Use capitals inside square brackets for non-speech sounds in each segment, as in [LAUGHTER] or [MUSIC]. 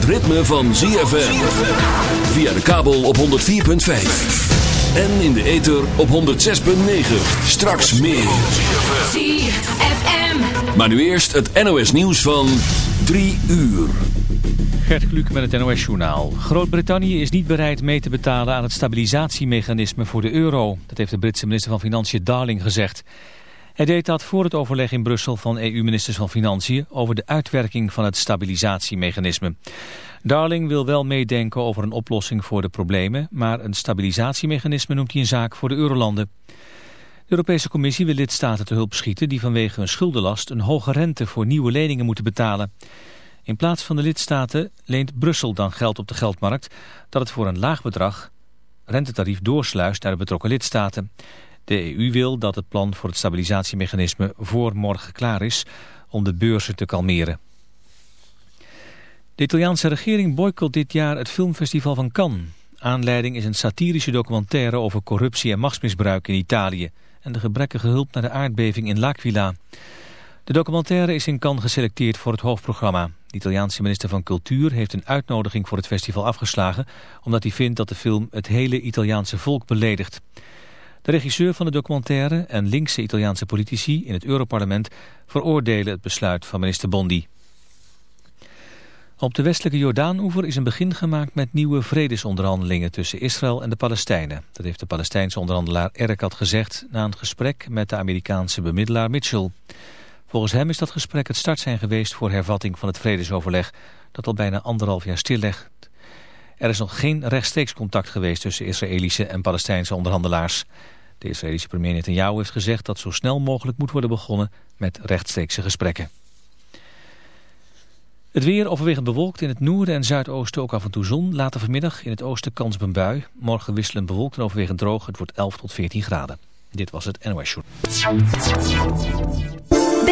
het ritme van ZFM. Via de kabel op 104.5. En in de ether op 106.9. Straks meer. ZFM. Maar nu eerst het NOS nieuws van 3 uur. Gert Kluk met het NOS Journaal. Groot-Brittannië is niet bereid mee te betalen aan het stabilisatiemechanisme voor de euro. Dat heeft de Britse minister van Financiën Darling gezegd. Hij deed dat voor het overleg in Brussel van EU-ministers van Financiën over de uitwerking van het stabilisatiemechanisme. Darling wil wel meedenken over een oplossing voor de problemen, maar een stabilisatiemechanisme noemt hij een zaak voor de eurolanden. De Europese Commissie wil lidstaten te hulp schieten die vanwege hun schuldenlast een hoge rente voor nieuwe leningen moeten betalen. In plaats van de lidstaten leent Brussel dan geld op de geldmarkt dat het voor een laag bedrag rentetarief doorsluist naar de betrokken lidstaten. De EU wil dat het plan voor het stabilisatiemechanisme voor morgen klaar is om de beurzen te kalmeren. De Italiaanse regering boycott dit jaar het filmfestival van Cannes. Aanleiding is een satirische documentaire over corruptie en machtsmisbruik in Italië en de gebrekkige hulp naar de aardbeving in L'Aquila. De documentaire is in Cannes geselecteerd voor het hoofdprogramma. De Italiaanse minister van Cultuur heeft een uitnodiging voor het festival afgeslagen... omdat hij vindt dat de film het hele Italiaanse volk beledigt. De regisseur van de documentaire en linkse Italiaanse politici in het Europarlement... veroordelen het besluit van minister Bondi. Op de westelijke Jordaan-oever is een begin gemaakt met nieuwe vredesonderhandelingen tussen Israël en de Palestijnen. Dat heeft de Palestijnse onderhandelaar Erkat gezegd na een gesprek met de Amerikaanse bemiddelaar Mitchell. Volgens hem is dat gesprek het start zijn geweest voor hervatting van het vredesoverleg dat al bijna anderhalf jaar stillegt. Er is nog geen rechtstreeks contact geweest tussen Israëlische en Palestijnse onderhandelaars. De Israëlische premier Netanyahu heeft gezegd dat zo snel mogelijk moet worden begonnen met rechtstreekse gesprekken. Het weer overwegend bewolkt in het noorden en zuidoosten ook af en toe zon. Later vanmiddag in het oosten kans op een bui. Morgen wisselend bewolkt en overwegend droog. Het wordt 11 tot 14 graden. Dit was het NOS Show.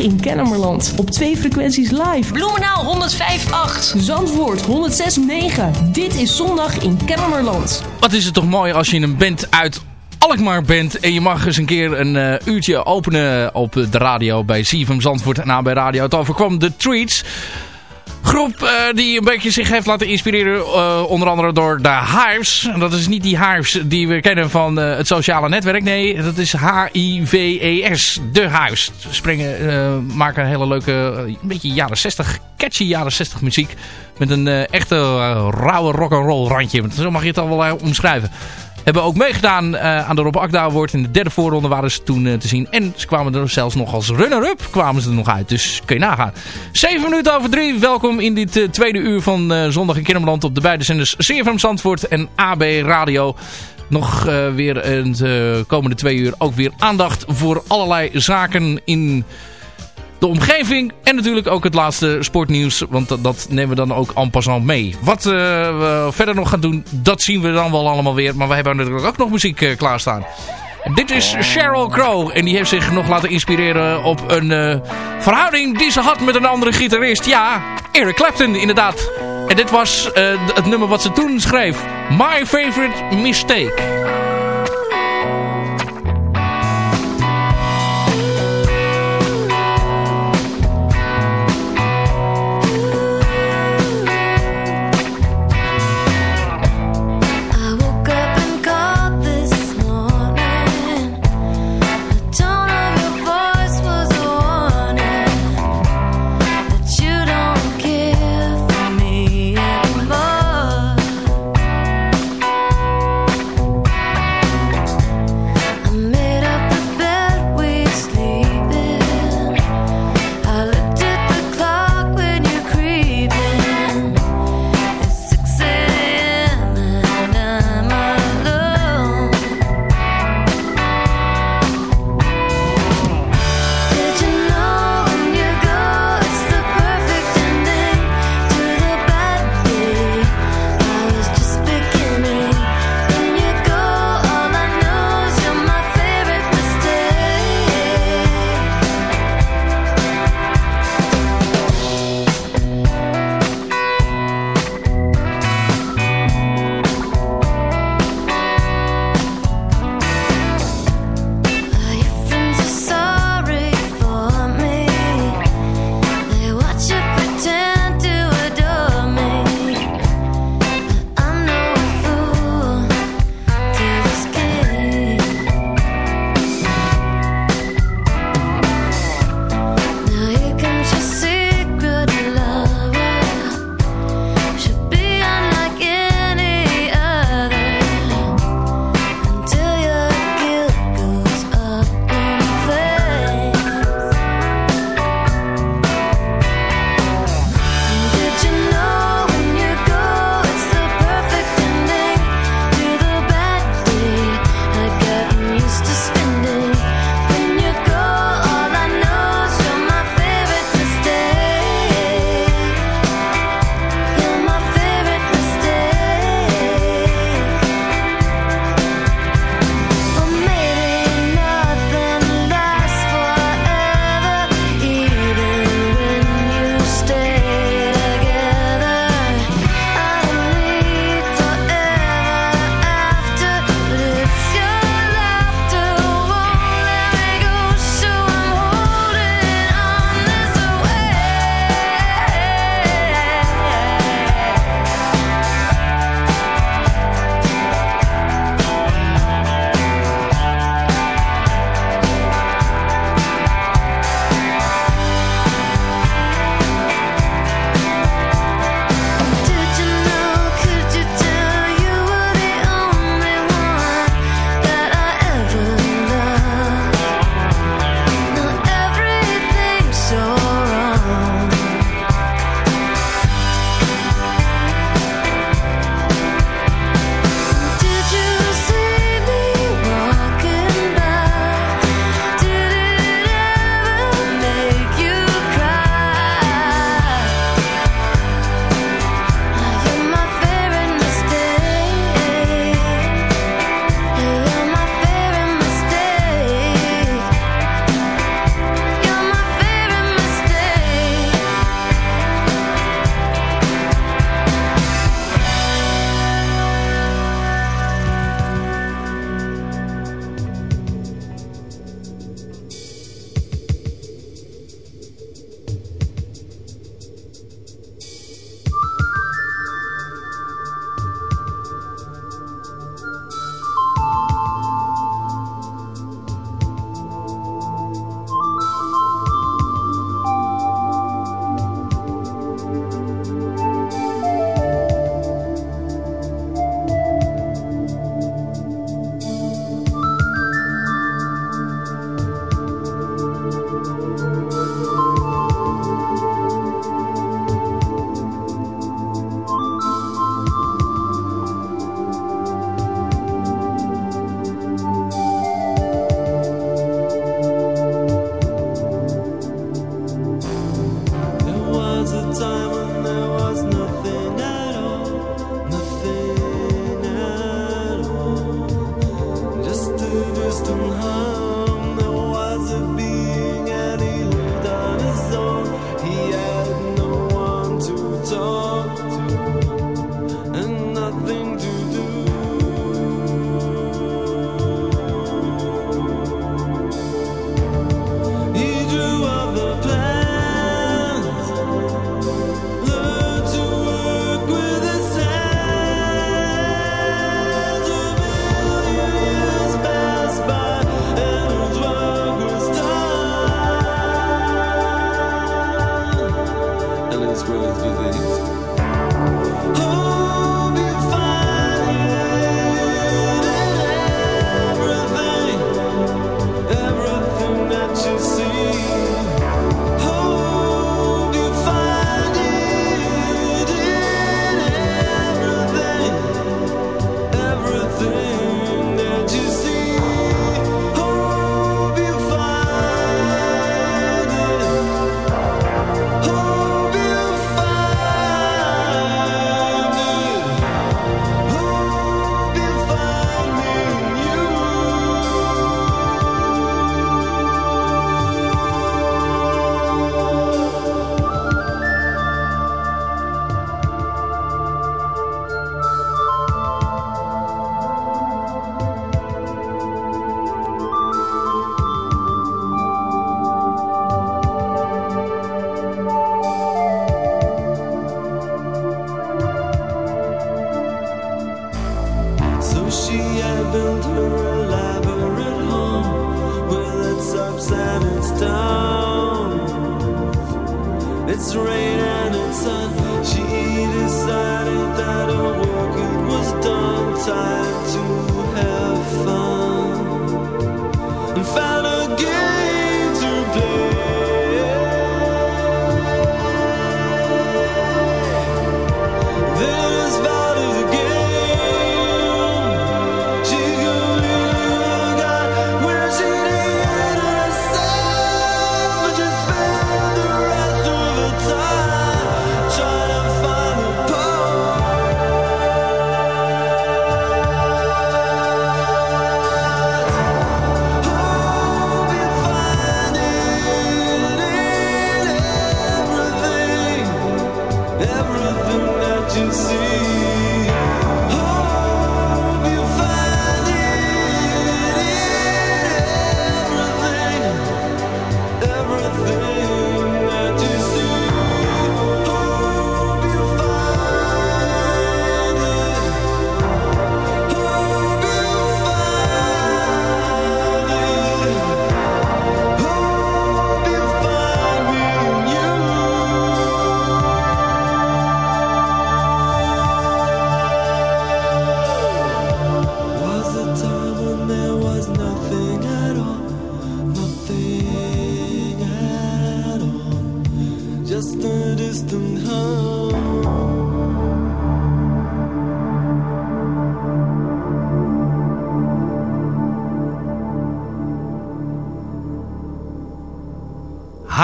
In Kennemerland. Op twee frequenties live. Bloemenaal 105.8. Zandvoort 106.9. Dit is Zondag in Kennemerland. Wat is het toch mooi als je een band uit Alkmaar bent en je mag eens een keer een eh, uurtje openen op de radio bij CFM Zandvoort en aan bij Radio. Het overkwam de Treats. Groep eh, die een beetje zich heeft laten inspireren, eh, onder andere door de Hives. Dat is niet die Hives die we kennen van eh, het sociale netwerk. Nee, dat is H-I-V-E-S. De Hives. Springen, maken een hele leuke, een beetje jaren 60, catchy jaren 60 muziek. Met een echte uh, rauwe rock'n'roll randje. Zo mag je het al wel omschrijven. Hebben ook meegedaan eh, aan de Rob Akda Award. In de derde voorronde waren ze toen eh, te zien. En ze kwamen er zelfs nog als runner-up kwamen ze er nog uit. Dus kun je nagaan. 7 minuten over drie. Welkom in dit eh, tweede uur van Zondag in Kinderland op de beide zenders CFM Zandvoort en AB Radio. Nog weer de komende twee uur ook weer aandacht voor allerlei zaken in de omgeving en natuurlijk ook het laatste sportnieuws. Want dat, nemen we dan ook en passant mee. Wat eh, we verder nog gaan doen, dat zien we dan wel allemaal weer. Maar we hebben natuurlijk ook nog muziek eh, klaarstaan. Dit is Sheryl Crow. En die heeft zich nog laten inspireren op een eh, verhouding die ze had met een andere gitarist. Ja, Eric Clapton inderdaad. En dit was het nummer wat ze toen schreef. My Favorite Mistake.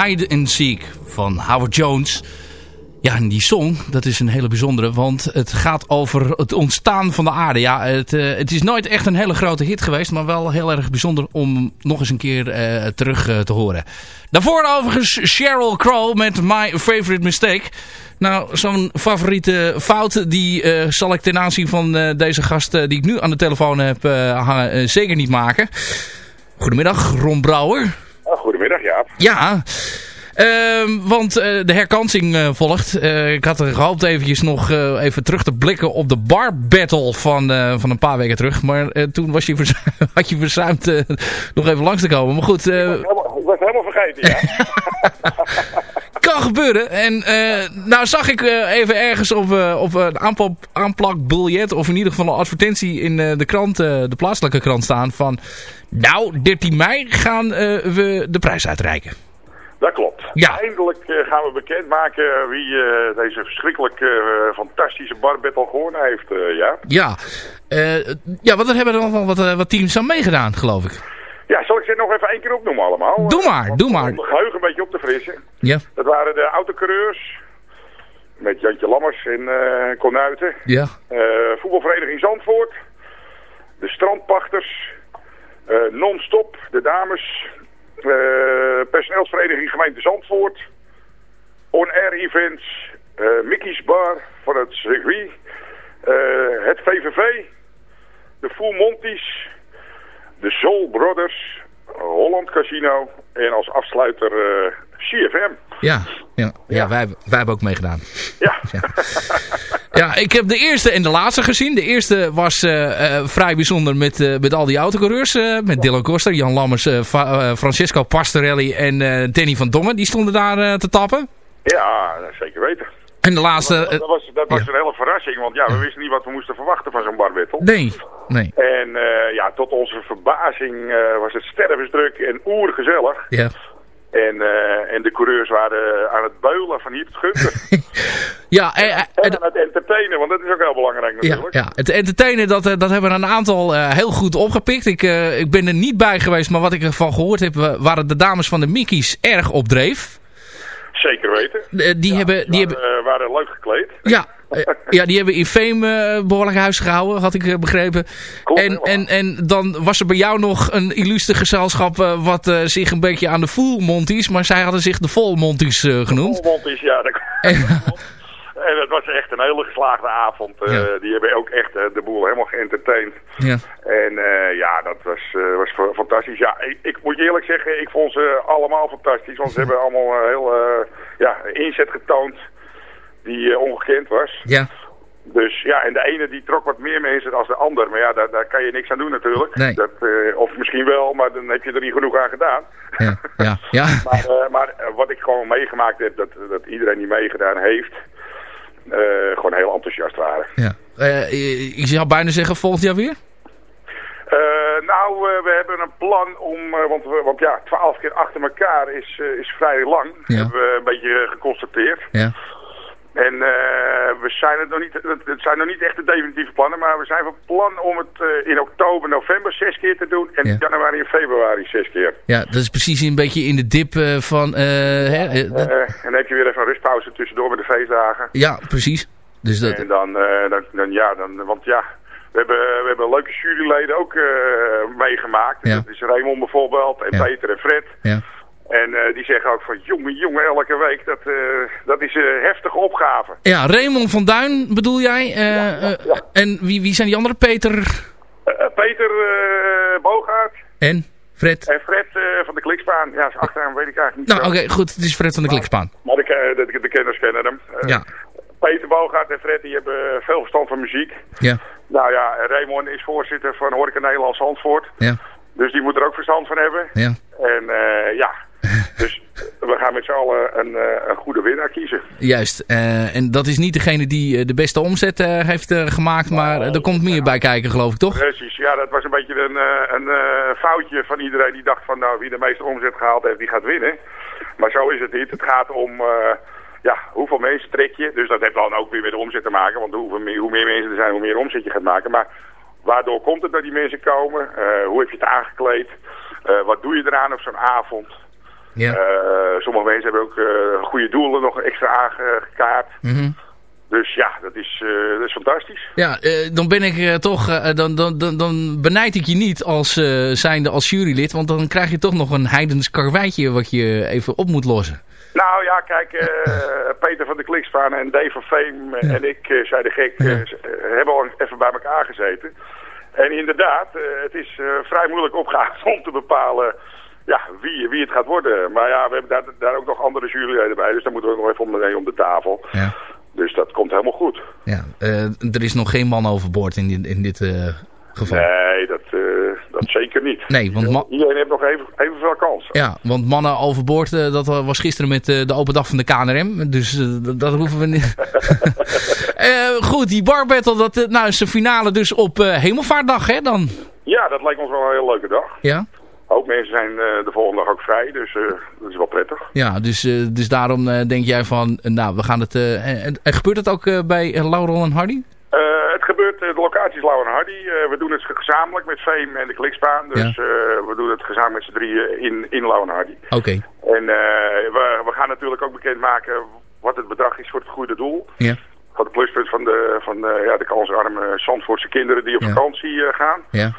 Hide and Seek van Howard Jones. Ja, en die song, dat is een hele bijzondere, want het gaat over het ontstaan van de aarde. Ja, het, eh, het is nooit echt een hele grote hit geweest, maar wel heel erg bijzonder om nog eens een keer eh, terug eh, te horen. Daarvoor overigens Sheryl Crow met My Favorite Mistake. Nou, zo'n favoriete fout, die zal ik ten aanzien van deze gast die ik nu aan de telefoon heb hangen, zeker niet maken. Goedemiddag, Ron Brouwer. Oh, goedemiddag, Jaap. Ja, Ehm, want eh, de herkansing eh, volgt. Eh, ik had er gehoopt eventjes nog even terug te blikken op de bar battle van, van een paar weken terug. Maar toen was je [LAUGHS] had je verzuimd nog even langs te komen. Maar goed, Ik was helemaal vergeten, ja. [LAUGHS] kan gebeuren. En eh, nou zag ik eh, even ergens op, eh, op een aanplak, aanplakbiljet, of in ieder geval een advertentie in de krant, de plaatselijke krant staan van... Nou, 13 mei gaan we de prijs uitreiken. Dat klopt. Ja. Eindelijk gaan we bekendmaken wie deze verschrikkelijk eh, fantastische battle gewonnen heeft, ja. Ja, ja want er hebben er nog wel wat, wat teams aan meegedaan, geloof ik. Ze nog even één keer opnoemen allemaal? Doe maar, Om- doe maar. Om de geheugen een beetje op te frissen. Ja. Dat waren de autocoureurs. Met Jantje Lammers en eh Konuiten. Ja. Eh, voetbalvereniging Zandvoort. De strandpachters. eh, Non-stop, de dames. personeelsvereniging gemeente Zandvoort. On-air events. Mickey's Bar van het circuit. het VVV. De Full Monties. De Soul Brothers. Holland Casino. En als afsluiter eh, CFM. Ja, ja, ja. Wij, wij hebben ook meegedaan. Ja. Ja, ik heb de eerste en de laatste gezien. De eerste was eh, eh, vrij bijzonder met, met al die autocoureurs. met Dylan Koster, Jan Lammers, Francesco Pastorelli en Danny van Dongen. Die stonden daar te tappen. Ja, zeker weten. En de laatste... dat, dat was, dat was een hele verrassing, want ja, we wisten niet wat we moesten verwachten van zo'n barwittel. nee, nee. En eh, ja, tot onze verbazing eh, was het stervensdruk en oergezellig. Ja. En, eh, en de coureurs waren aan het beulen van hier tot Gunter. [LAUGHS] Ja, en aan het entertainen, want dat is ook heel belangrijk Ja, natuurlijk. ja, het entertainen, dat, dat hebben een aantal heel goed opgepikt. Ik, ik ben er niet bij geweest, maar wat ik ervan gehoord heb, wa- waren de dames van de Mickey's erg op dreef. Zeker weten. Die hebben, die hebben, Eh, waren leuk gekleed. ja, eh, ja, die hebben in Fame eh, behoorlijk huis gehouden, had ik eh, begrepen. en, en, en dan was er bij jou nog een illustre gezelschap wat zich een beetje aan de Full Monties, maar zij hadden zich de Vol Monties eh, genoemd. Is, ja, dat En het was echt een hele geslaagde avond. Ja. Die hebben ook echt de boel helemaal geëntertained. Ja. En ja, dat was, was fa- fantastisch. Ja, ik, ik moet je eerlijk zeggen, ik vond ze allemaal fantastisch. Want ze hebben allemaal heel ja, inzet getoond die eh, ongekend was. Ja. Dus ja, en de ene die trok wat meer mensen dan de ander. Maar ja, daar, daar kan je niks aan doen natuurlijk. Nee. Dat, eh, of misschien wel, maar dan heb je er niet genoeg aan gedaan. Ja, ja, ja. [LAUGHS] Maar, eh, maar wat ik gewoon meegemaakt heb, dat, dat iedereen die meegedaan heeft, gewoon heel enthousiast waren. ja. Ik zou bijna zeggen volgend jaar weer? Nou, we hebben een plan om, want, we, want ja, twaalf keer achter elkaar is, is vrij lang, Ja. hebben we een beetje geconstateerd. Ja. En eh, we zijn het nog niet, het, zijn nog niet echt de definitieve plannen, maar we zijn van plan om het eh, in oktober, november zes keer te doen en Ja. januari en februari zes keer. Ja, dat is precies een beetje in de dip eh, van... hè, en dan heb je weer even een rustpauze tussendoor met de feestdagen. ja, precies. Dus dat, En dan, dan, dan, ja, dan, want ja, we hebben, we hebben leuke juryleden ook meegemaakt. Ja. Dat is Raymond bijvoorbeeld en Ja. Peter en Fred. ja. En eh, die zeggen ook van, jongen, jongen, elke week, dat, eh, dat is een heftige opgave. ja, Raymond van Duin bedoel jij? Eh, eh, En wie, wie zijn die andere? Peter Peter Bogaert en Fred? en Fred van de Klikspaan. Ja, zijn achternaam weet ik eigenlijk niet. Nou, oké, goed. Het is Fred van de Klikspaan. Maar de, de, de kenners kennen hem. Ja. Peter Bogaert en Fred die hebben veel verstand van muziek. Ja, Nou ja, Raymond is voorzitter van Horeca Nederlands Zandvoort. ja, Dus die moet er ook verstand van hebben. ja. En ja, [LAUGHS] dus we gaan met z'n allen een, eh, een goede winnaar kiezen. Juist. Eh, en dat is niet degene die eh, de beste omzet heeft gemaakt, maar er komt meer bij kijken, geloof ik, toch? Precies, ja, dat was een beetje een, een foutje van iedereen die dacht van nou, wie de meeste omzet gehaald heeft, die gaat winnen. Maar zo is het niet. Het gaat om, ja, hoeveel mensen trek je. Dus dat heeft dan ook weer met de omzet te maken, want hoeveel meer, hoe meer mensen er zijn, hoe meer omzet je gaat maken. Maar waardoor komt het dat die mensen komen? Hoe heb je het aangekleed? Wat doe je eraan op zo'n avond? Ja. Eh, sommige mensen hebben ook eh, goede doelen nog extra aangekaart. Mhm. Dus ja, dat is, eh, dat is fantastisch. Ja, dan ben ik toch, dan, dan, dan, dan benijd ik je niet als zijnde als jurylid, want dan krijg je toch nog een heidens karweitje wat je even op moet lossen. Nou ja, kijk, [LAUGHS] Peter van de Klikspaan en Dave van Veem en ik, zei de gek, Ja. hebben al even bij elkaar gezeten. En inderdaad, het is vrij moeilijk opgave [LAUGHS] om te bepalen ja, wie, wie het gaat worden. Maar ja, we hebben daar, daar ook nog andere juryleden bij, dus daar moeten we nog even om de, om de tafel. Ja. Dus dat komt helemaal goed. Ja, eh, er is nog geen man overboord in, dit- in dit eh, geval. Nee, dat, eh, dat zeker niet. Nee, want Iedereen heeft nog even, evenveel kans. Ja, want mannen overboord, dat was gisteren met de open dag van de KNRM. Dus dat, hoeven we niet. [LAUGHS] Goed, die bar battle, dat nou, is de finale dus op Hemelvaartdag, hè, dan? Ja, dat lijkt ons wel een hele leuke dag. Ja? Ook mensen zijn eh, de volgende dag ook vrij, dus eh, dat is wel prettig. Ja, dus, eh, dus daarom denk jij van, nou, we gaan het... en, en gebeurt het ook bij Laurel en Hardy? Het gebeurt, de locatie is Lauw en Hardy. We doen het gezamenlijk met Veem en de Klikspaan. Dus Ja. we doen het gezamenlijk met z'n drieën in, in Lauw en Hardy. Oké, En we, we gaan natuurlijk ook bekendmaken wat het bedrag is voor het goede doel. ja, Van het pluspunt van de, van de, ja, de kansarme Zandvoortse kinderen die op Ja. vakantie gaan. ja,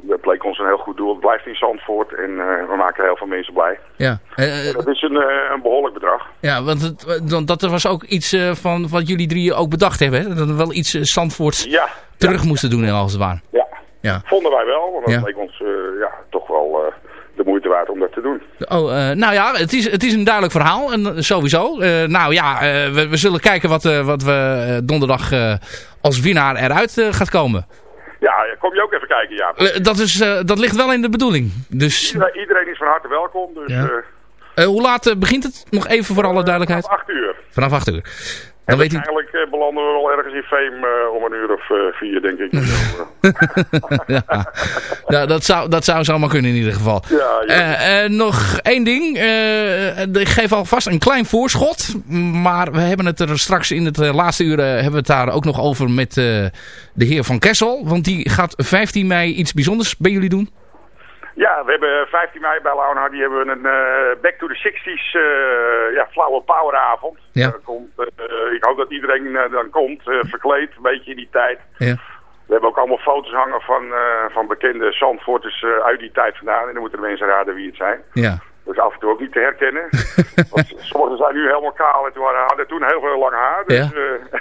Dat bleek ons een heel goed doel. Het blijft in Zandvoort en eh, we maken heel veel mensen blij. ja. Eh, eh, Dat is een, een behoorlijk bedrag. ja, want het, dan- dat was ook iets van wat jullie drieën ook bedacht hebben, hè? Dat we wel iets Zandvoorts Ja, terug moesten doen, als het ware. ja. Ja. vonden wij wel. Want dat Ja. leek ons ja, toch wel de moeite waard om dat te doen. Oh, nou ja, het is, het is een duidelijk verhaal. En, sowieso. Nou ja, we, we zullen kijken wat, wat we donderdag als winnaar eruit gaat komen. Kom je ook even kijken, ja. Eh, dat, is, eh, dat ligt wel in de bedoeling. Dus Iedereen, iedereen is van harte welkom. Dus Ja. eh, hoe laat begint het? Nog even voor alle duidelijkheid. vanaf 8 uur. Vanaf 8 uur. En Dan weet u... waarschijnlijk eh, belanden we wel ergens in Fame eh, om een uur of eh, vier, denk ik. [LAUGHS] Ja. ja, dat zou, dat zou zomaar kunnen in ieder geval. ja, nog één ding. Ik geef alvast een klein voorschot. Maar we hebben het er straks in het laatste uur... hebben we het daar ook nog over met de heer Van Kessel. Want die gaat 15 mei iets bijzonders bij jullie doen. Ja, we hebben 15 mei bij en Hardy hebben we een eh, Back to the 60s eh, ja, flauwe poweravond. Ja. Komt, eh, ik hoop dat iedereen eh, dan komt, eh, verkleed, een beetje in die tijd. Ja. We hebben ook allemaal foto's hangen van, eh, van bekende Zandvoorters eh, uit die tijd vandaan. En dan moeten de mensen raden wie het zijn. Ja. Is af en toe ook niet te herkennen. [LAUGHS] Want sommigen zijn nu helemaal kaal en toen hadden, toen heel veel lang haar. Dus, Ja. eh,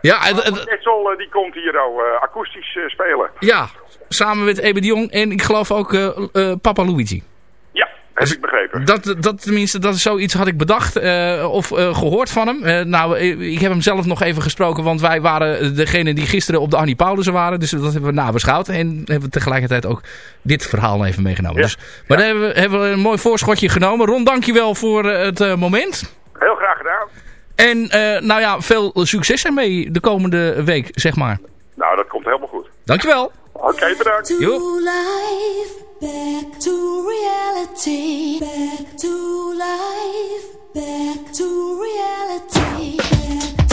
[LAUGHS] Ja, en- eh, die komt hier ook eh, akoestisch spelen. ja, samen met Ebe de Jong en ik geloof ook Papa Luigi. Ja, Heb ik begrepen. Dat, dat tenminste, dat is zoiets had ik bedacht eh, of eh, gehoord van hem. Eh, nou, ik heb hem zelf nog even gesproken, want wij waren degene die gisteren op de Annie Paulussen waren. Dus dat hebben we nabeschouwd en hebben we tegelijkertijd ook dit verhaal even meegenomen. Ja. Dus, maar daar hebben we, hebben we een mooi voorschotje genomen. Ron, dankjewel voor het eh, moment. Heel graag gedaan. En eh, nou ja, veel succes ermee de komende week, zeg maar. Nou, dat komt helemaal goed. Dankjewel. Oké, bedankt. Jo. Back to reality, back to life, back to reality, back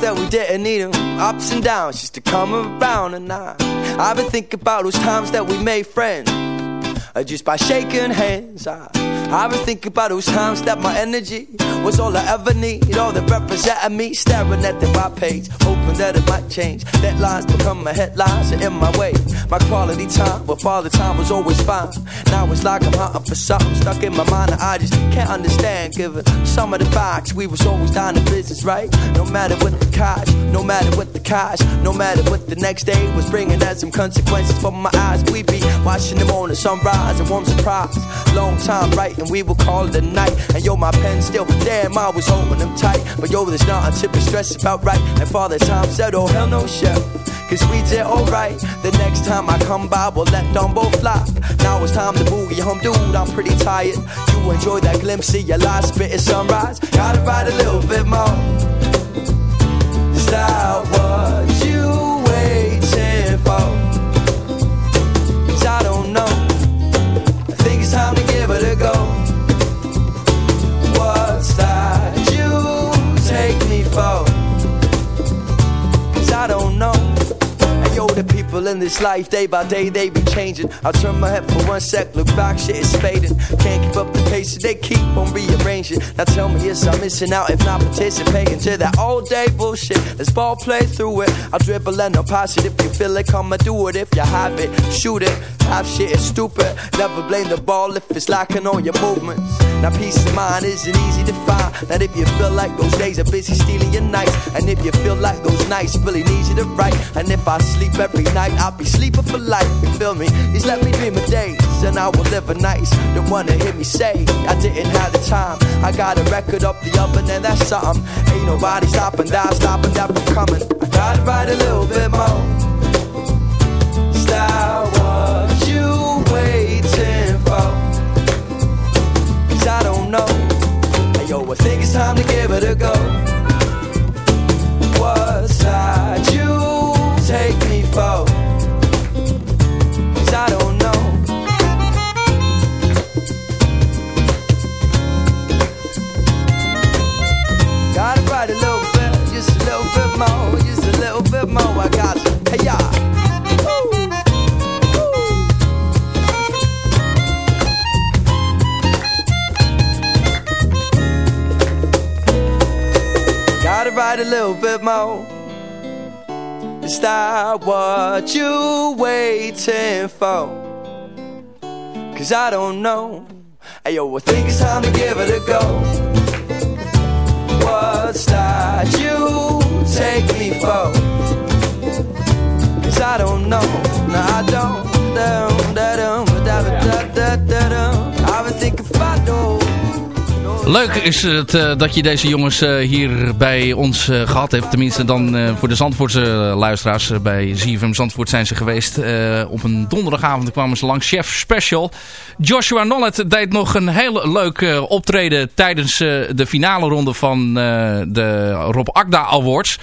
that we didn't need 'em. Ups and downs just to come around and I I've been thinking about those times that we made friends. Uh, Just by shaking hands I, I've been thinking about those times that my energy Was all I ever need. All that represented me Staring at the white page Hoping that it might change. Deadlines become my headlines in my way My quality time with father time was always fine. Now it's like I'm hunting for something Stuck in my mind that I just can't understand. Given some of the facts We was always down to business, right? No matter what the cost No matter what the cost No matter what the next day was bringing Had some consequences for my eyes. We be watching the sunrise And warm surprise. Long time writing We will call it a night. And yo, my pen still Damn, I was holding them tight. But yo, there's nothing to be stressed about, right? And father time said, oh, hell no, chef Cause we did alright. The next time I come by, we'll let Dumbo fly. Now it's time to boogie home, dude. I'm pretty tired. You enjoy that glimpse of your last bit of sunrise. Gotta ride a little bit more. Is that in this life, day by day, they be changing. I turn my head for one sec, look back, shit is fading. Can't keep up the pace, so they keep on rearranging. Now tell me, yes, I'm missing out if not participating to that all day bullshit. Let's ball play through it. I'll dribble and I'll pass it if you feel it, come and do it. If you have it, shoot it. Half shit is stupid. Never blame the ball if it's lacking on your movements. Now peace of mind isn't easy to find. That if you feel like those days are busy stealing your nights, and if you feel like those nights really need you to write, and if I sleep every night, I'll be sleeping for life. You feel me? He's let me dream of days, and I will live a nice. Don't wanna hear me say I didn't have the time. I got a record up the oven, and that's something. Ain't nobody stopping that, stopping that from coming. I gotta write a little bit more. Stop what you waiting for. Cause I don't know. Hey, yo, I think it's time to give it a go. What you waiting for? Cause I don't know. Hey I think it's time to give it a go. What's that you take me for? Cause I don't know. No, I don't. Leuk is het eh, dat je deze jongens eh, hier bij ons eh, gehad hebt. Tenminste dan voor de Zandvoortse luisteraars. Bij ZFM Zandvoort zijn ze geweest. Op een donderdagavond kwamen ze langs Chef Special. Joshua Nollet deed nog een heel leuk optreden tijdens de finale ronde van de Rob Akda Awards.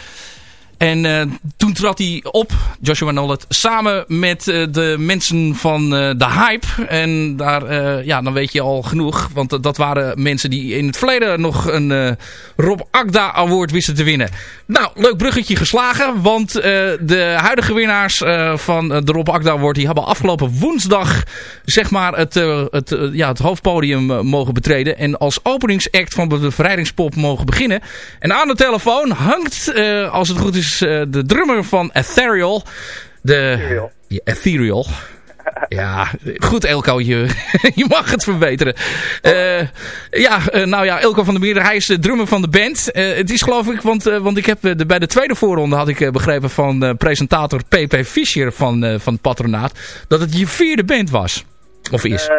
En eh, toen trad hij op, Joshua Nollet, samen met eh, de mensen van eh, de Hype. En daar, ja, dan weet je al genoeg. Want dat waren mensen die in het verleden nog een Rob Akda Award wisten te winnen. Nou, leuk bruggetje geslagen. Want eh, de huidige winnaars eh, van eh, de Rob Akda Award, die hebben afgelopen woensdag, zeg maar, het, het, ja, het hoofdpodium mogen betreden. En als openingsact van de bevrijdingspop mogen beginnen. En aan de telefoon hangt, als het goed is, de drummer van Ethereal. De, Ja, Ethereal. Ja, goed Elko, je, [LAUGHS] je mag het verbeteren. Eh, ja, eh, nou ja, Elko van der Meer, hij is de drummer van de band. Eh, het is geloof ik, want, eh, want ik heb eh, de, bij de tweede voorronde had ik begrepen van eh, presentator PP Fischer van, eh, van het patronaat, dat het je vierde band was. Of is. Eh,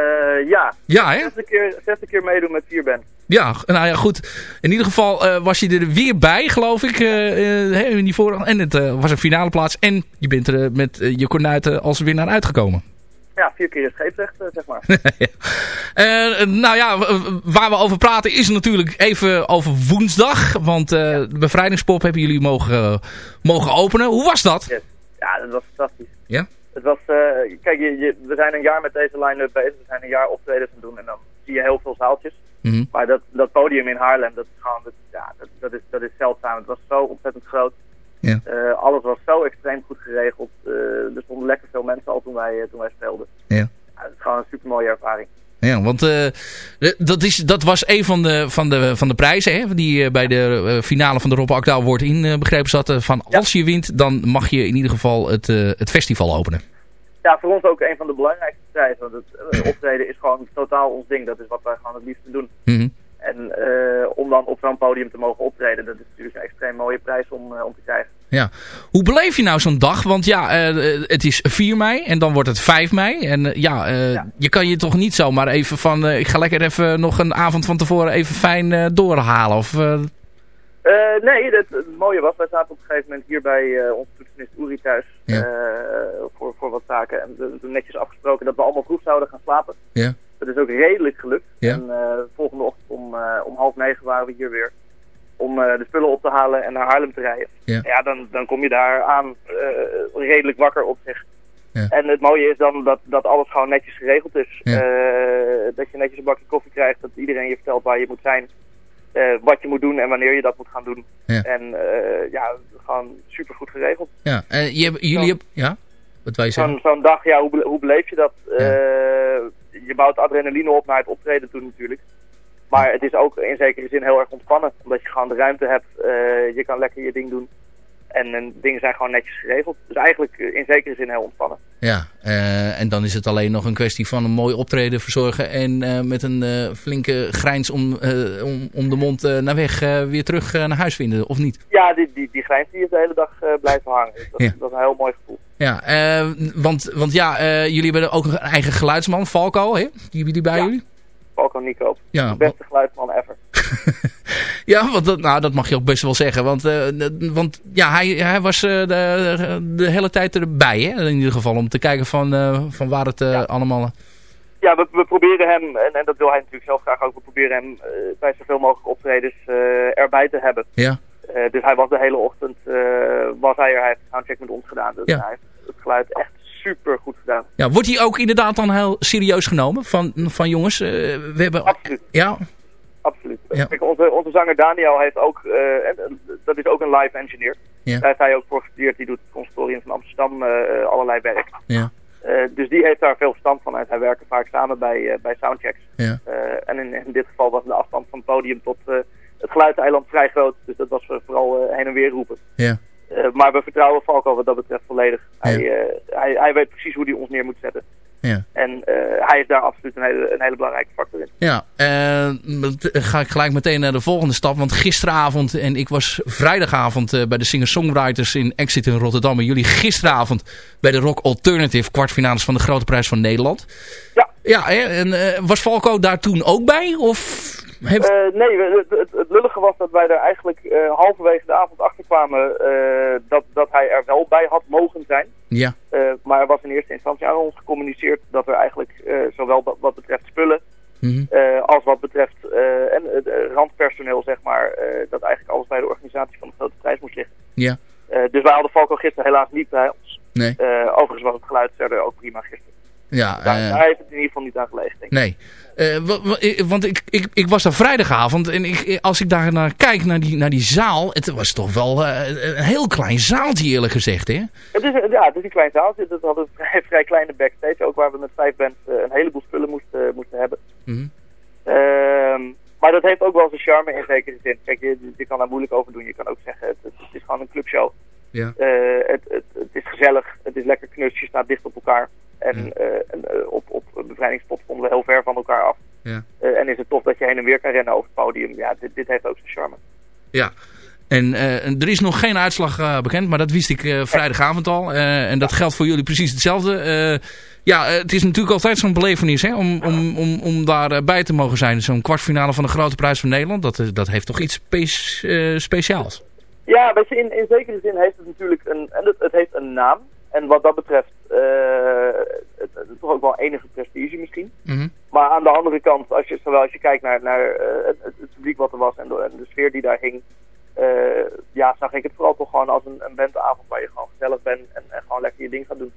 ja. Ja, hè? Zesde keer, zesde keer meedoen met vier bands. Ja, nou ja, goed. In ieder geval eh, was je er weer bij, geloof ik, in die voorronde. En het eh, was een finale plaats. En je bent er met je kornuiten als winnaar uitgekomen. Ja, vier keer scheepsrecht, eh, zeg maar. [LAUGHS] Eh, nou ja, waar we over praten is natuurlijk even over woensdag. Want eh, de bevrijdingspop hebben jullie mogen, mogen openen. Hoe was dat? Yes. Ja, dat was fantastisch. Ja? Het was, kijk, je, je- we zijn een jaar met deze line-up bezig. We zijn een jaar optredens aan het doen en dan zie je heel veel zaaltjes. Mhm. Maar dat, dat podium in Haarlem, dat is gewoon, dat, ja, dat, dat, is, dat is zeldzaam. Het was zo ontzettend groot. Ja. Eh, alles was zo extreem goed geregeld. Eh, er stonden lekker veel mensen al toen wij, eh, toen wij speelden. Ja. Ja, het is gewoon een super mooie ervaring. Ja, want dat, is, dat was een van de, van de, van de prijzen hè, die bij de finale van de Rob Akda wordt inbegrepen zat. van als je wint, dan mag je in ieder geval het, het festival openen. Ja, voor ons ook een van de belangrijkste prijzen. Want het optreden is gewoon totaal ons ding. Dat is wat wij gewoon het liefste doen. Mhm. En eh, om dan op zo'n podium te mogen optreden, dat is natuurlijk een extreem mooie prijs om, eh, om te krijgen. Ja. Hoe beleef je nou zo'n dag? Want ja, eh, het is 4 mei en dan wordt het 5 mei. En ja, je kan je toch niet zomaar even van... ik ga lekker even nog een avond van tevoren even fijn doorhalen. Of, nee, het, het mooie was, wij zaten op een gegeven moment hier bij onze toetsenist Uri thuis. voor, voor wat zaken. En we hebben netjes afgesproken dat we allemaal vroeg zouden gaan slapen. Ja. Dat is ook redelijk gelukt. Ja. En eh, volgende ochtend om, eh, om half negen waren we hier weer. Om eh, de spullen op te halen en naar Haarlem te rijden. Ja. dan, dan kom je daar aan redelijk wakker op zich. Ja. En het mooie is dan dat, dat alles gewoon netjes geregeld is. Ja. Dat je netjes een bakje koffie krijgt. Dat iedereen je vertelt waar je moet zijn. wat je moet doen en wanneer je dat moet gaan doen. Ja. En ja, gewoon super goed geregeld. Ja, en je, jullie hebben... Ja? Wat wij zeggen? Zo'n dag, ja, hoe, hoe beleef je dat? Je bouwt adrenaline op naar het optreden toe natuurlijk. Maar het is ook in zekere zin heel erg ontspannen. Omdat je gewoon de ruimte hebt. eh, je kan lekker je ding doen. En, en dingen zijn gewoon netjes geregeld. Dus eigenlijk eh, in zekere zin heel ontspannen. Ja, eh, en dan is het alleen nog een kwestie van een mooi optreden verzorgen. En met een flinke grijns om, om, om de mond naar weg weer terug naar huis vinden, of niet? Ja, die, die, die grijns die is de hele dag blijven hangen. Dus dat, Ja. dat is een heel mooi gevoel. Ja, eh, want, want ja, eh, jullie hebben ook een eigen geluidsman, Falco, hè? Die hebben die bij jullie? Falco Nico. Ja, de beste geluidsman ever. [LAUGHS] Ja, want dat, nou, dat mag je ook best wel zeggen. Want, eh, want ja, hij, hij was de, de hele tijd erbij, hè? In ieder geval, om te kijken van, van waar het allemaal... Ja, we, we proberen hem, en, en dat wil hij natuurlijk zelf graag ook, we proberen hem bij zoveel mogelijk optredens erbij te hebben. Ja. Eh, dus hij was de hele ochtend, eh, was hij er, hij heeft een soundcheck met ons gedaan. Dus Ja. hij heeft het geluid echt super goed gedaan. Ja, wordt hij ook inderdaad dan heel serieus genomen? Van, van jongens, eh, we hebben... Absoluut. Ja, Absoluut. Ja. Kijk, onze, onze zanger Daniel heeft ook, en, dat is ook een live engineer. Ja. Daar heeft hij ook voor gestudeerd. Die doet het conservatorium van Amsterdam allerlei werk. ja, dus die heeft daar veel verstand van. En zij werken vaak samen bij, bij soundchecks. ja. En in, in dit geval was de afstand van het podium tot het geluidseiland vrij groot. Dus dat was vooral eh, heen en weer roepen. Ja. Eh, maar we vertrouwen Falco wat dat betreft volledig. Hij, eh, hij, hij weet precies hoe hij ons neer moet zetten. Ja. En hij is daar absoluut een hele, een hele belangrijke factor in. Ja, dan ga ik gelijk meteen naar de volgende stap. Want gisteravond, en ik was vrijdagavond bij de singer-songwriters in Exit in Rotterdam. En jullie gisteravond bij de Rock Alternative kwartfinales van de Grote Prijs van Nederland. Ja. Ja, hè, en was Falco daar toen ook bij? Of heeft... Eh, nee, het, het, het lullige was dat wij er eigenlijk eh, halverwege de avond achter kwamen eh, dat, dat hij er wel bij had mogen zijn. ja, maar er was in eerste instantie aan ons gecommuniceerd dat er eigenlijk zowel wat, wat betreft spullen Mhm. als wat betreft en randpersoneel, zeg maar, dat eigenlijk alles bij de organisatie van de grote prijs moest liggen. ja, dus wij hadden Falco gisteren helaas niet bij ons. nee. Overigens was het geluid verder ook prima gisteren. Ja, Daar, eh, daar heeft het in ieder geval niet aan gelegen, denk ik. Nee. Eh, eh, want ik, ik, ik was daar vrijdagavond en ik, eh, als ik daar naar kijk, naar die, naar die zaal, het was toch wel eh, een heel klein zaaltje eerlijk gezegd, hè? Het is, ja, het is een klein zaaltje. Dat hadden een [LAUGHS] vrij, vrij kleine backstage, ook waar we met vijf bands eh, een heleboel spullen moesten, moesten hebben. Mhm. Ehm, maar dat heeft ook wel zijn charme in zekere zin. Kijk, je, je kan daar moeilijk over doen. Je kan ook zeggen, het, het is gewoon een clubshow. Ja. Eh, het, het, het is gezellig, het is lekker knus, je staat dicht op elkaar. En, eh, en, eh, op, op een bevrijdingspot stonden we heel ver van elkaar af. Ja. Eh, en is het tof dat je heen en weer kan rennen over het podium. Ja, dit, dit heeft ook zijn charme. Ja. En er is nog geen uitslag bekend, maar dat wist ik vrijdagavond al. En dat geldt voor jullie precies hetzelfde. Ja, het is natuurlijk altijd zo'n belevenis hè, om, om, om, om daarbij bij te mogen zijn. Zo'n kwartfinale van de Grote Prijs van Nederland, dat, dat heeft toch iets spe- speciaals. Ja, weet je, in, in zekere zin heeft het natuurlijk een, en het, het heeft een naam. En wat dat betreft, eh, het, het is toch ook wel enige prestige misschien. Mhm. Maar aan de andere kant, als je, zowel als je kijkt naar, naar eh, het, het, publiek wat er was en de, en de sfeer die daar hing, eh, ja, zag ik het vooral toch gewoon als een, een bandavond waar je gewoon gezellig bent en, en gewoon lekker je ding gaat doen.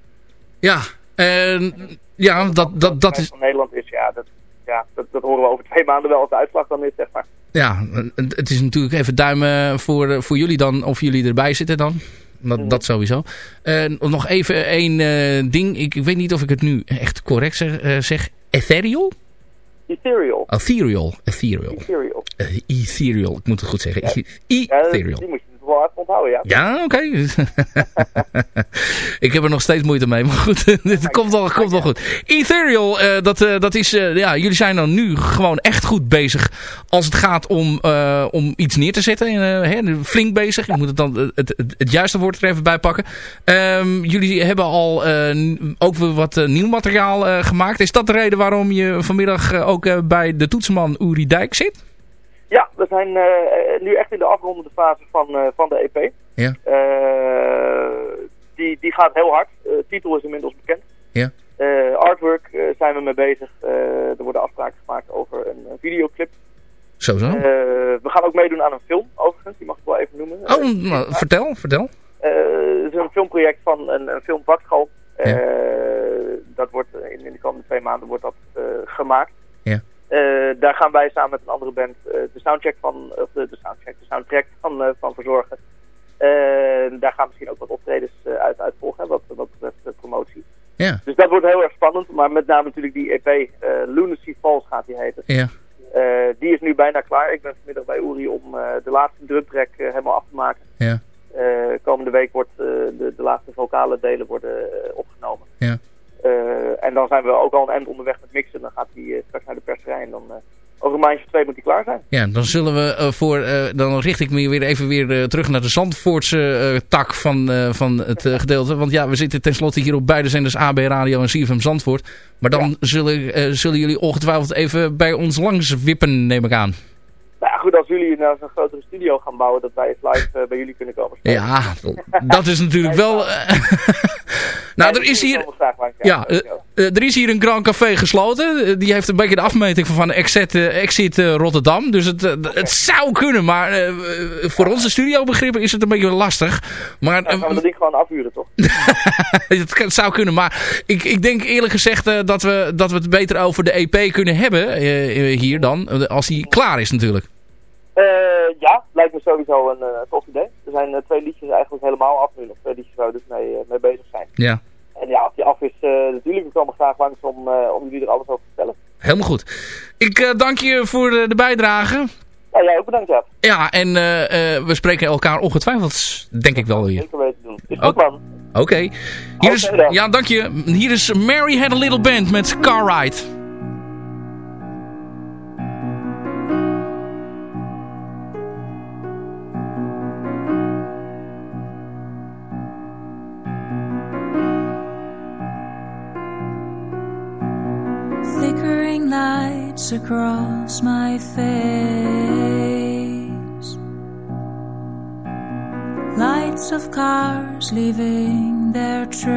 Ja, en ja dat, dat, dat is... Van Nederland is, ja, dat, ja dat, dat horen we over twee maanden wel als de uitslag dan is, zeg maar. Ja, het is natuurlijk even duimen voor, voor jullie dan, of jullie erbij zitten dan. Dat, dat sowieso. Nog even één eh, ding. Ik, ik weet niet of ik het nu echt correct zeg. eh, zeg. Ethereal? Ethereal. Ethereal. Ethereal. Ethereal. Eh, ethereal. Ik moet het goed zeggen. Ethereal. Wel onthouden, ja. Ja, oké. [LAUGHS] ik heb er nog steeds moeite mee, maar goed, [LAUGHS] het komt wel, komt wel goed. Ethereal, eh, dat, eh, dat is, eh, ja, jullie zijn dan nu gewoon echt goed bezig als het gaat om, om iets neer te zetten. hè, flink bezig, ik moet het dan het, het, het juiste woord er even bij pakken. Ehm, jullie hebben al ook weer wat nieuw materiaal gemaakt. Is dat de reden waarom je vanmiddag ook bij de toetsenman Uri Dijk zit? Ja, we zijn eh, nu echt in de afrondende fase van, eh, van de EP. Ja. Eh, die, die gaat heel hard. De titel is inmiddels bekend. Ja. Artwork zijn we mee bezig. Er worden afspraken gemaakt over een, een videoclip. Zo zo. We gaan ook meedoen aan een film, overigens. Die mag ik wel even noemen. oh, nou, vertel, vertel. Het is een filmproject van een, een. Eh, dat wordt in, in de komende twee maanden wordt dat gemaakt. Eh, daar gaan wij samen met een andere band eh, de soundcheck van, of de, de soundcheck, de soundtrack van, eh, van verzorgen. Daar gaan misschien ook wat optredens uit, uit volgen, hè, wat, wat betreft promotie. Ja. Dus dat wordt heel erg spannend, maar met name natuurlijk die EP, Lunacy Falls gaat die heten. Ja. Die is nu bijna klaar. Ik ben vanmiddag bij Uri om de laatste drumtrack helemaal af te maken. Ja. Komende week wordt de, de laatste vocale delen worden opgenomen. Ja. En dan zijn we ook al een eind onderweg met mixen. Dan gaat hij eh, straks naar de perserij en dan eh, over een maandje twee moet hij klaar zijn. Ja, dan zullen we eh, voor, dan richt ik me weer even weer terug naar de Zandvoortse tak van, van het gedeelte. Want ja, we zitten tenslotte hier op beide zenders AB Radio en CFM Zandvoort. Maar dan zullen, zullen jullie ongetwijfeld even bij ons langs wippen, neem ik aan. Nou goed, als jullie nou zo'n grotere studio gaan bouwen, dat wij eens live eh, bij jullie kunnen komen spelen. Ja, dat is natuurlijk wel... eh, [LAUGHS] nou, er is hier... Ja, eh, er is hier een Grand Café gesloten. Die heeft een beetje de afmeting van, van Exit, Exit Rotterdam. Dus het, het zou kunnen, maar voor onze studiobegrippen is het een beetje lastig. Maar Dan gaan we dat ding gewoon afhuren, toch? [LAUGHS] het, zou kunnen, maar ik, ik denk eerlijk gezegd dat, we, dat we het beter over de EP kunnen hebben hier dan. Als die klaar is natuurlijk. Eh, ja, lijkt me sowieso een eh, tof idee. Er zijn eh, twee liedjes eigenlijk helemaal af nu. Nog twee liedjes waar we dus mee, mee bezig zijn. Ja, En ja, als die af is, natuurlijk we komen graag langs om, om jullie er alles over te vertellen. helemaal goed. Ik dank je voor de bijdrage. Ja, jij ook bedankt, ja. Ja, en we spreken elkaar ongetwijfeld, denk ik wel weer. Zeker weten doen. Is Ook- goed, man. Oké. Hier ja, dank je. Hier is Mary Had a Little Band met Car Ride. Lights across my face. Lights of cars leaving their trace.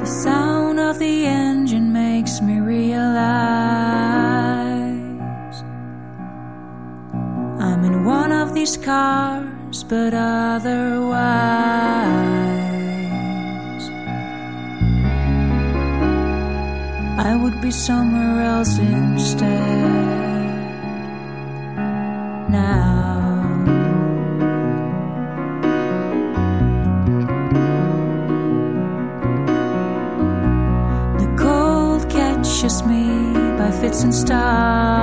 The sound of the engine makes me realize I'm in one of these cars, but otherwise. Somewhere else instead. Now. The cold catches me by fits and starts.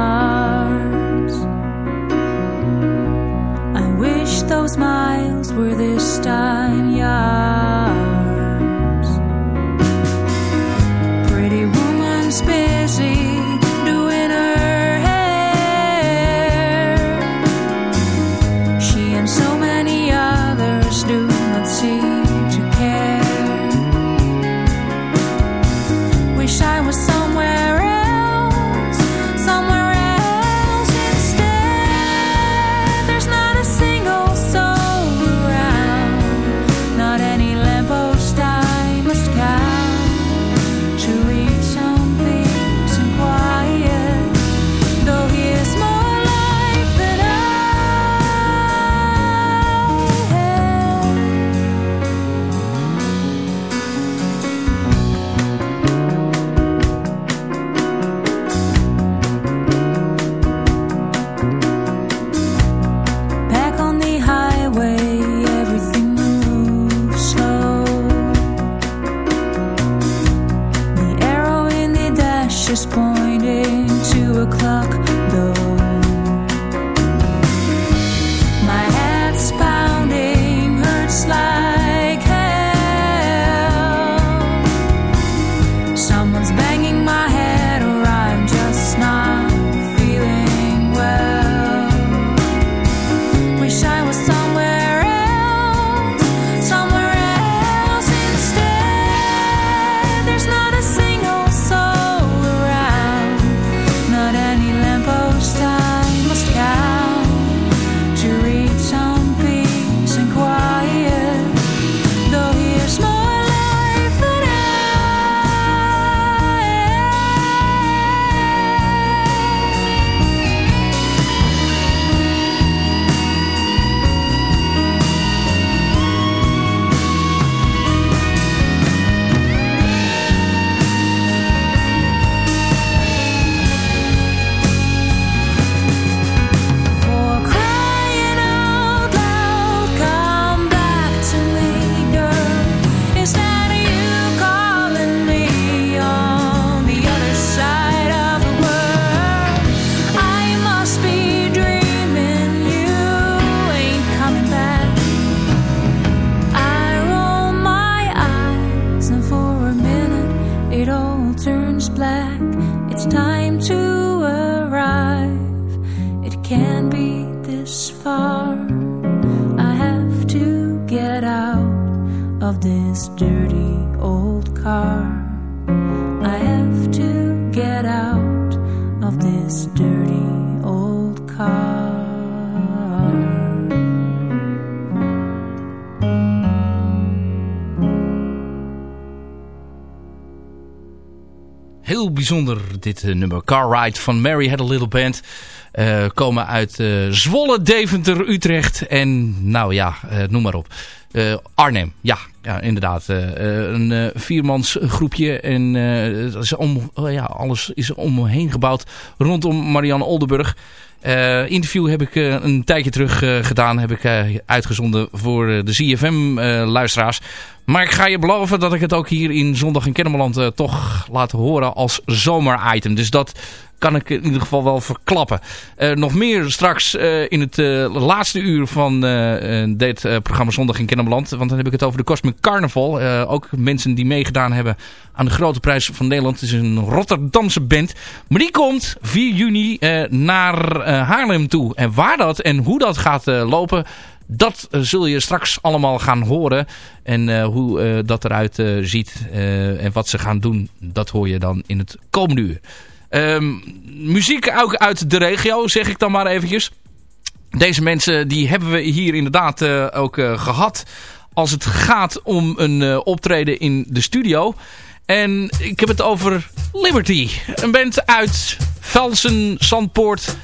Heel bijzonder dit eh, nummer. Car Ride van Mary Had a Little Band. Eh, komen uit eh, Zwolle, Deventer, Utrecht en nou ja, noem maar op. Arnhem, ja, ja inderdaad. Een viermans groepje en is om, oh ja, alles is omheen gebouwd rondom Marianne Oldenburg. Eh, interview heb ik eh, een tijdje terug eh, gedaan. Heb ik uitgezonden voor de ZFM-luisteraars. maar ik ga je beloven dat ik het ook hier in Zondag in Kennemerland toch laat horen als zomer-item. Dus dat kan ik in ieder geval wel verklappen. Eh, nog meer straks eh, in het eh, laatste uur van dit programma Zondag in Kennemerland. Want dan heb ik het over de Cosmic Carnival. Ook mensen die meegedaan hebben aan de Grote Prijs van Nederland. Het is een Rotterdamse band. Maar die komt 4 juni naar Haarlem toe. En waar dat en hoe dat gaat lopen... Dat zul je straks allemaal gaan horen. En hoe dat eruit ziet en wat ze gaan doen, dat hoor je dan in het komende uur. Ehm, muziek ook uit de regio, zeg ik dan maar eventjes. Deze mensen die hebben we hier inderdaad eh, ook eh, gehad als het gaat om een eh, optreden in de studio. En ik heb het over Liberty. Een band uit Velsen, Zandpoort.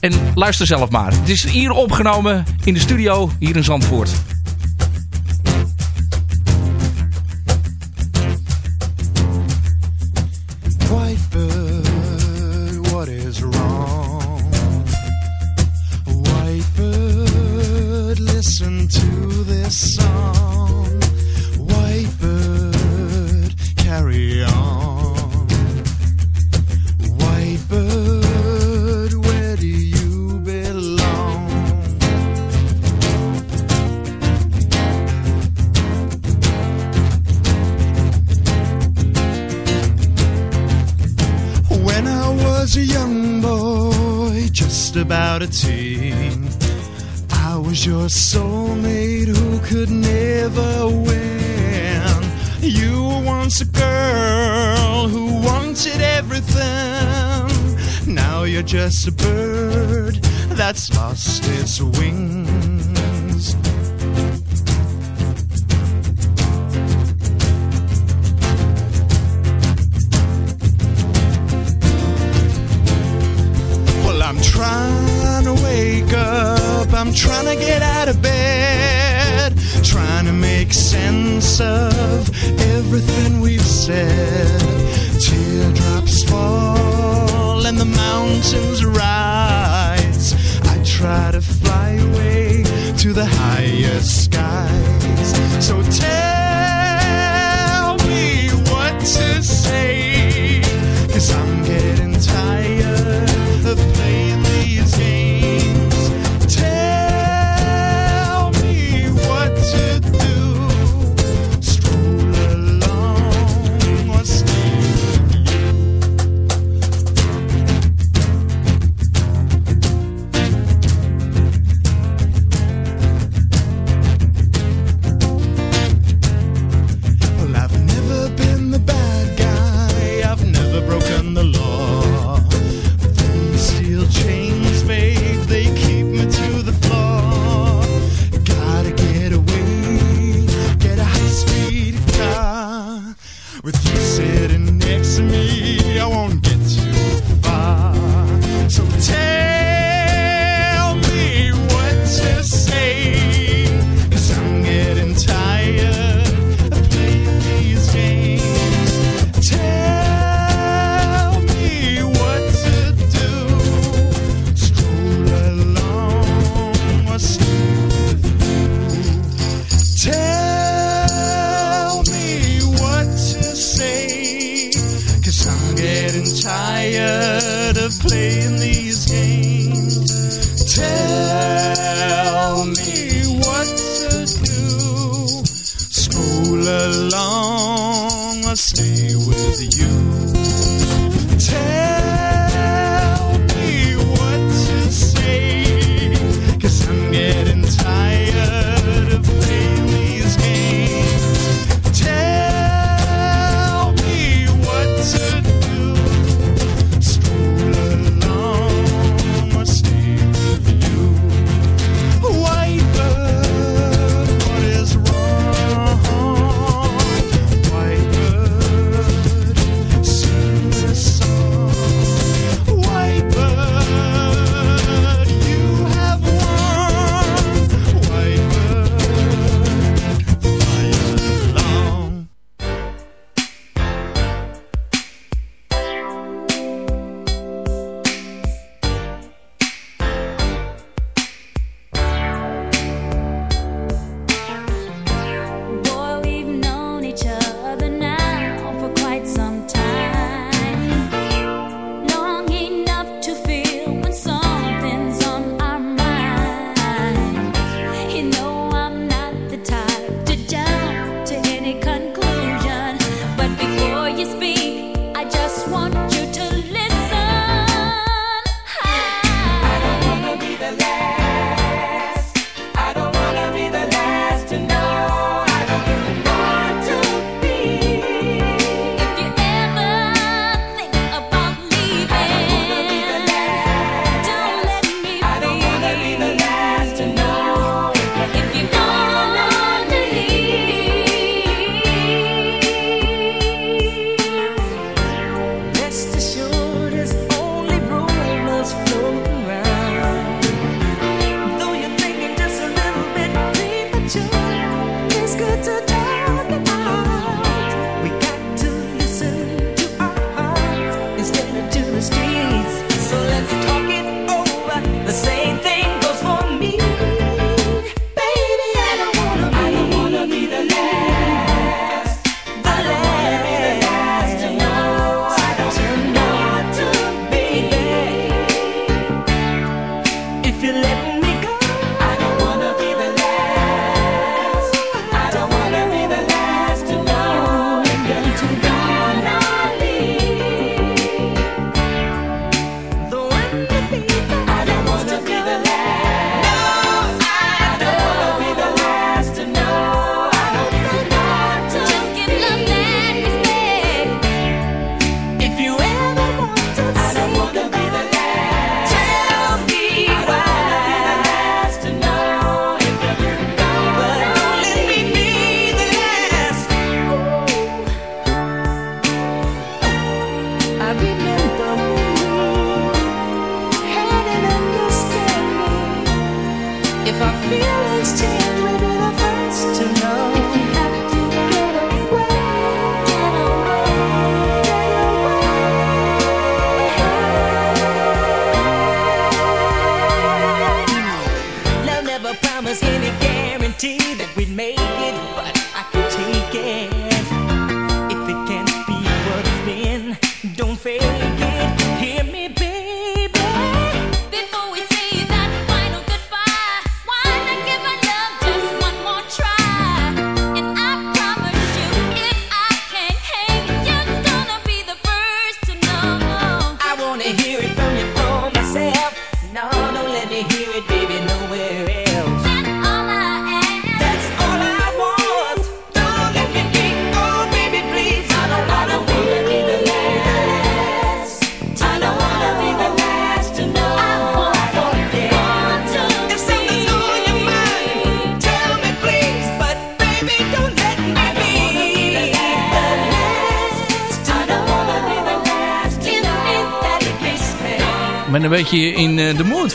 En luister zelf maar. Het is hier opgenomen in de studio hier in Zandvoort. Song. White bird, carry on. White bird, where do you belong? When I was a young boy, just about a teen, I was your who could never win. You were once a girl who wanted everything. Now you're just a bird that's lost its wings. With you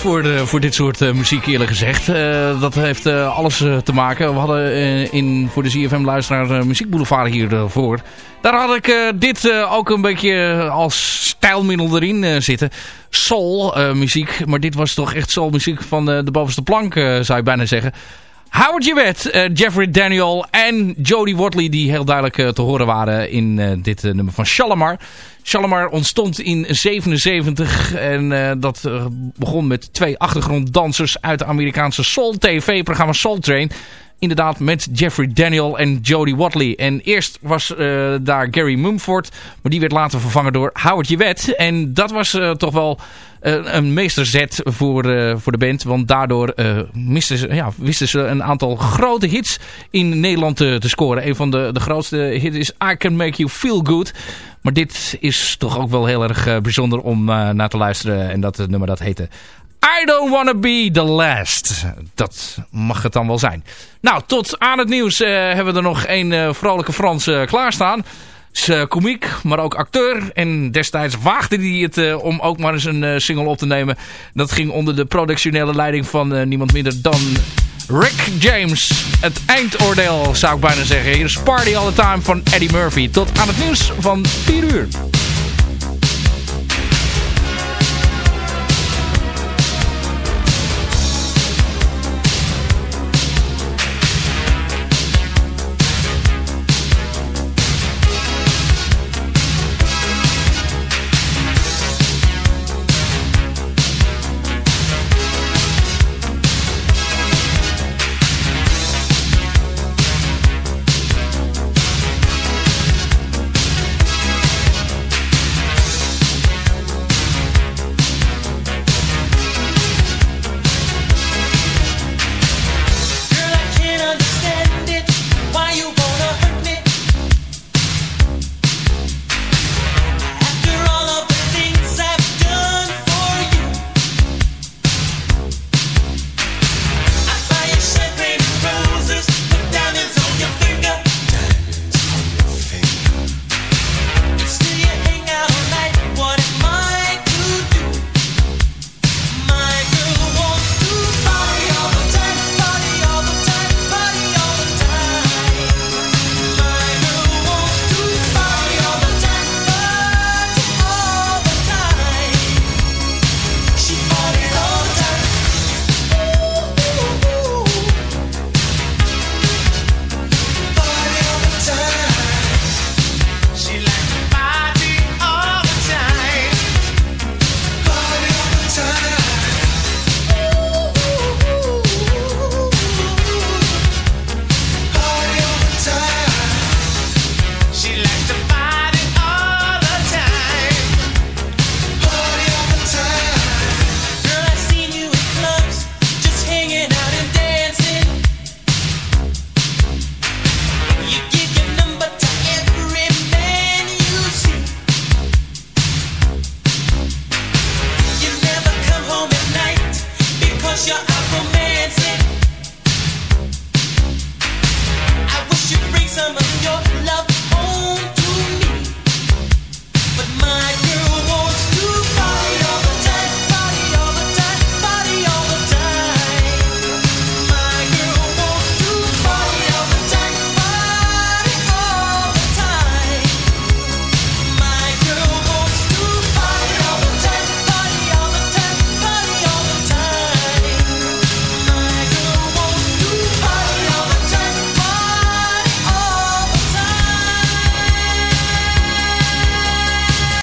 eh, de mood voor, voor dit soort eh, muziek eerlijk gezegd. Eh, dat heeft eh, alles eh, te maken. We hadden eh, in, voor de ZFM-luisteraar uh, Muziek Boulevard hiervoor. Daar had ik eh, dit eh, ook een beetje als stijlmiddel erin eh, zitten. Soul eh, muziek, maar dit was toch echt soul muziek van eh, de bovenste plank eh, zou je bijna zeggen. Howard Jewett, uh, Jeffrey Daniel en Jodie Watley die heel duidelijk uh, te horen waren in uh, dit nummer van Shalimar. Shalimar ontstond in 77 en dat begon met twee achtergronddansers uit de Amerikaanse Soul TV-programma Soul Train. Inderdaad met Jeffrey Daniel en Jodie Watley. En eerst was daar Gary Mumford, maar die werd later vervangen door Howard Jewett. En dat was toch wel uh, een meesterzet voor, voor de band. Want daardoor misten ze, ja, wisten ze een aantal grote hits in Nederland te, te scoren. Een van de, de grootste hits is I Can Make You Feel Good. Maar dit is toch ook wel heel erg bijzonder om naar te luisteren. En dat nummer dat heette I Don't Wanna Be The Last. Dat mag het dan wel zijn. Nou, tot aan het nieuws hebben we er nog een vrolijke Frans klaarstaan is uh, komiek, maar ook acteur. En destijds waagde hij het uh, om ook maar eens een uh, single op te nemen. Dat ging onder de productionele leiding van niemand minder dan Rick James. Het eindoordeel zou ik bijna zeggen. Hier is Party All The Time van Eddie Murphy. Tot aan het nieuws van 4 uur.